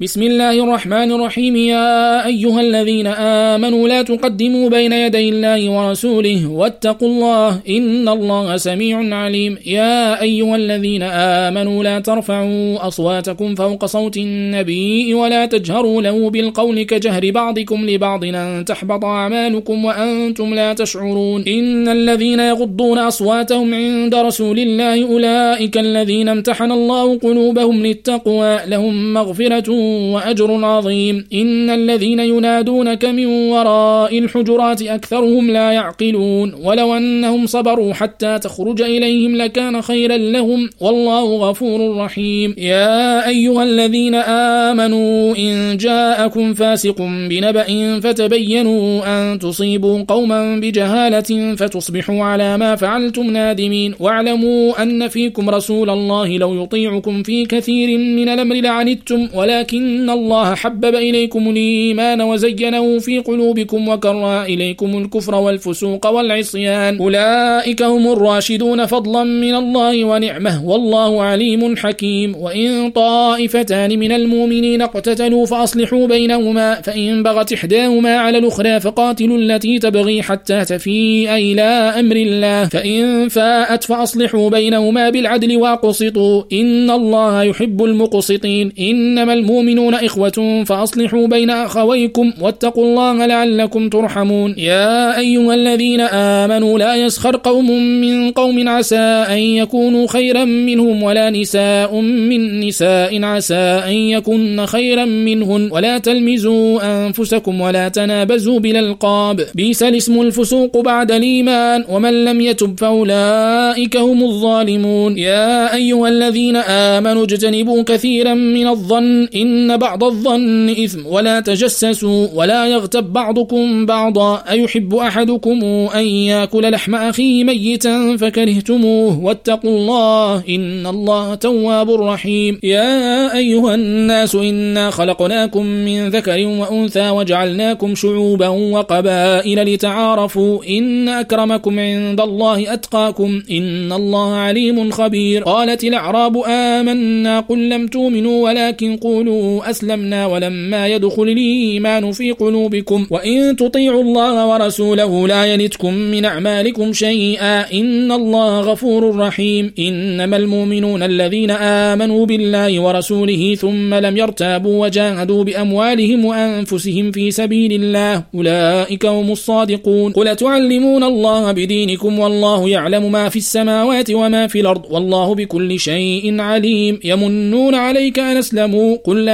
بسم الله الرحمن الرحيم. يا أيها الذين آمنوا لا تقدموا بين يدي الله ورسوله واتقوا الله إن الله سميع عليم. يا أيها الذين آمنوا لا ترفعوا أصواتكم فوق صوت النبي ولا تجهروا له بالقول كجهر بعضكم لبعض أن تحبط أعمالكم وأنتم لا تشعرون. إن الذين يغضون أصواتهم عند رسول الله أولئك الذين امتحن الله قلوبهم للتقوى. لهم مغفرة وأجر عظيم. إن الذين ينادونك من وراء الحجرات أكثرهم لا يعقلون. ولو أنهم صبروا حتى تخرج إليهم لكان خيرا لهم. والله غفور رحيم. يا أيها الذين آمنوا إن جاءكم فاسق بنبأ فتبينوا أن تصيبوا قوما بجهالة فتصبحوا على ما فعلتم نادمين. واعلموا أن فيكم رسول الله لو يطيعكم في كثير من الأمر لعنتم. ولكن ولكن الله حبب إليكم الإيمان وزينه في قلوبكم وكره إليكم الكفر والفسوق والعصيان. أولئك هم الراشدون فضلا من الله ونعمة. والله عليم حكيم. وإن طائفتان من المؤمنين اقتتلوا فأصلحوا بينهما. فإن بغت إحداهما على الأخرى فقاتلوا التي تبغي حتى تفيء إلى أمر الله. فإن فاءت فأصلحوا بينهما بالعدل وأقسطوا. إن الله يحب المقسطين. إنما المؤمنين المؤمنون إخوة فأصلحوا بين أخويكم واتقوا الله لعلكم ترحمون. يا أيها الذين آمنوا لا يسخر قوم من قوم عسى أن يكونوا خيرا منهم ولا نساء من نساء عسى أن يكن خيرا منهن. ولا تلمزوا أنفسكم ولا تنابزوا بالألقاب. بيس الاسم الفسوق بعد الإيمان. ومن لم يتب فأولئك هم الظالمون. يا أيها الذين آمنوا اجتنبوا كثيرا من الظن إن إن بعض الظن إثم ولا تجسسوا ولا يغتب بعضكم بعضا أيحب أحدكم أن يأكل لحم أخيه ميتا فكرهتموه واتقوا الله إن الله تواب رحيم. يا أيها الناس إنا خلقناكم من ذكر وأنثى وجعلناكم شعوبا وقبائل لتعارفوا إن أكرمكم عند الله أتقاكم إن الله عليم خبير. قالت الأعراب آمنا قل لم تؤمنوا ولكن قولوا أسلمنا ولما يدخل الإيمان في قلوبكم وإن تطيعوا الله ورسوله لا يلتكم من أعمالكم شيئا إن الله غفور رحيم إنما المؤمنون الذين آمنوا بالله ورسوله ثم لم يرتابوا وجاهدوا بأموالهم وأنفسهم في سبيل الله أولئك هم الصادقون قل تعلمون الله بدينكم والله يعلم ما في السماوات وما في الأرض والله بكل شيء عليم يمنون عليك أن أسلموا قل لا